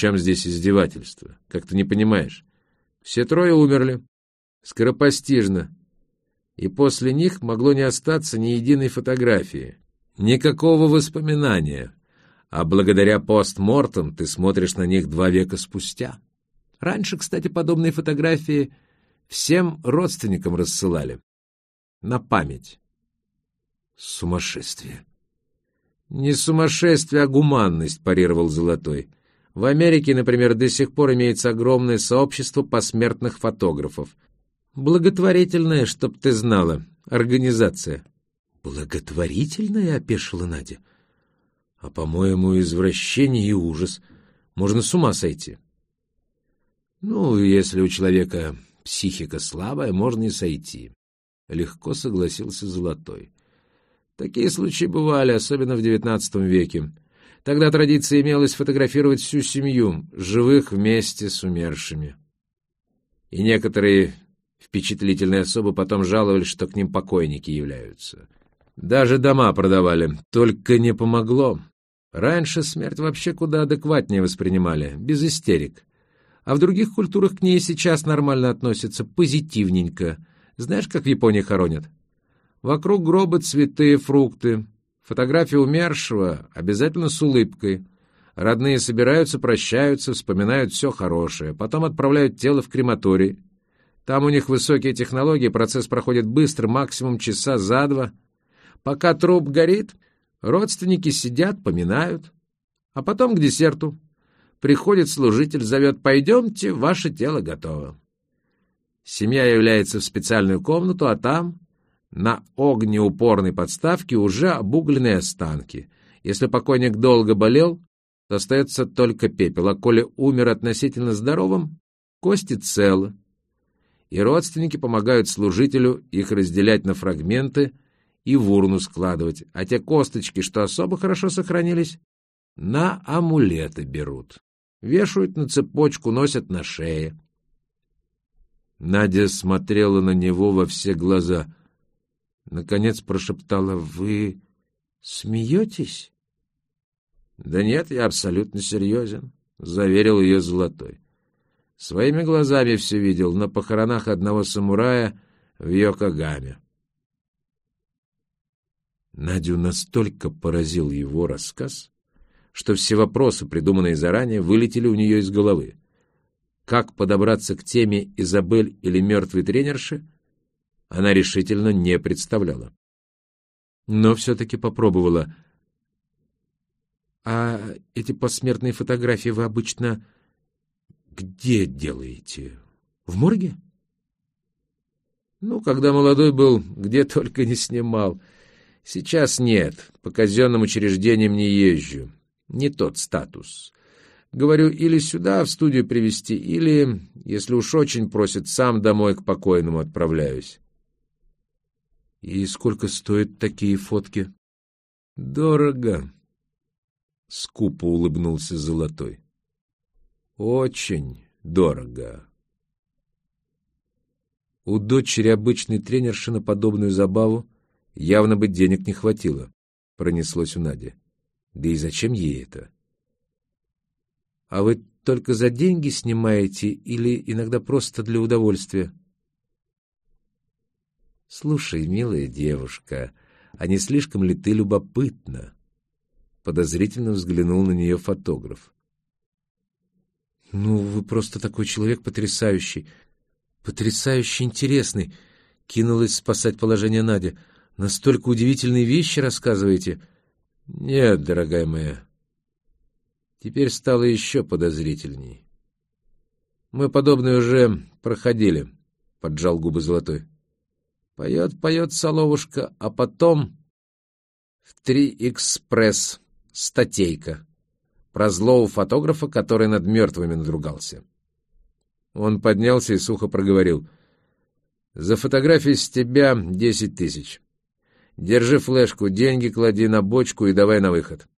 чем здесь издевательство? Как ты не понимаешь? Все трое умерли. Скоропостижно. И после них могло не остаться ни единой фотографии. Никакого воспоминания. А благодаря постмортам ты смотришь на них два века спустя. Раньше, кстати, подобные фотографии всем родственникам рассылали. На память. Сумасшествие. Не сумасшествие, а гуманность, парировал Золотой. В Америке, например, до сих пор имеется огромное сообщество посмертных фотографов. Благотворительная, чтоб ты знала, организация. Благотворительная, опешила Надя. А, по-моему, извращение и ужас. Можно с ума сойти. Ну, если у человека психика слабая, можно и сойти. Легко согласился Золотой. Такие случаи бывали, особенно в XIX веке. Тогда традиция имелась фотографировать всю семью, живых вместе с умершими. И некоторые впечатлительные особы потом жаловались, что к ним покойники являются. Даже дома продавали, только не помогло. Раньше смерть вообще куда адекватнее воспринимали, без истерик. А в других культурах к ней сейчас нормально относятся, позитивненько. Знаешь, как в Японии хоронят? Вокруг гроба цветы, фрукты. Фотография умершего обязательно с улыбкой. Родные собираются, прощаются, вспоминают все хорошее. Потом отправляют тело в крематорий. Там у них высокие технологии, процесс проходит быстро, максимум часа за два. Пока труп горит, родственники сидят, поминают. А потом к десерту. Приходит служитель, зовет «Пойдемте, ваше тело готово». Семья является в специальную комнату, а там на огнеупорной подставке уже обугленные останки. Если покойник долго болел, то остается только пепел, а коли умер относительно здоровым, кости целы. И родственники помогают служителю их разделять на фрагменты и в урну складывать, а те косточки, что особо хорошо сохранились, на амулеты берут. Вешают на цепочку, носят на шее. Надя смотрела на него во все глаза — Наконец прошептала, «Вы смеетесь?» «Да нет, я абсолютно серьезен», — заверил ее Золотой. Своими глазами все видел на похоронах одного самурая в Йокогаме. Надю настолько поразил его рассказ, что все вопросы, придуманные заранее, вылетели у нее из головы. Как подобраться к теме Изабель или мертвой тренерши — она решительно не представляла. Но все-таки попробовала. «А эти посмертные фотографии вы обычно где делаете? В морге?» «Ну, когда молодой был, где только не снимал. Сейчас нет, по казенным учреждениям не езжу. Не тот статус. Говорю, или сюда, в студию привезти, или, если уж очень просят, сам домой к покойному отправляюсь. И сколько стоят такие фотки? Дорого. Скупо улыбнулся Золотой. Очень дорого. У дочери обычной тренерши на подобную забаву явно бы денег не хватило, пронеслось у Нади. Да и зачем ей это? А вы только за деньги снимаете или иногда просто для удовольствия? «Слушай, милая девушка, а не слишком ли ты любопытна?» Подозрительно взглянул на нее фотограф. «Ну, вы просто такой человек потрясающий, потрясающе интересный!» Кинулась спасать положение Надя. «Настолько удивительные вещи рассказываете?» «Нет, дорогая моя, теперь стало еще подозрительней. Мы подобное уже проходили», — поджал губы Золотой. Поет, поет соловушка, а потом в три экспресс статейка про злого фотографа, который над мертвыми надругался. Он поднялся и сухо проговорил. «За фотографии с тебя десять тысяч. Держи флешку, деньги клади на бочку и давай на выход».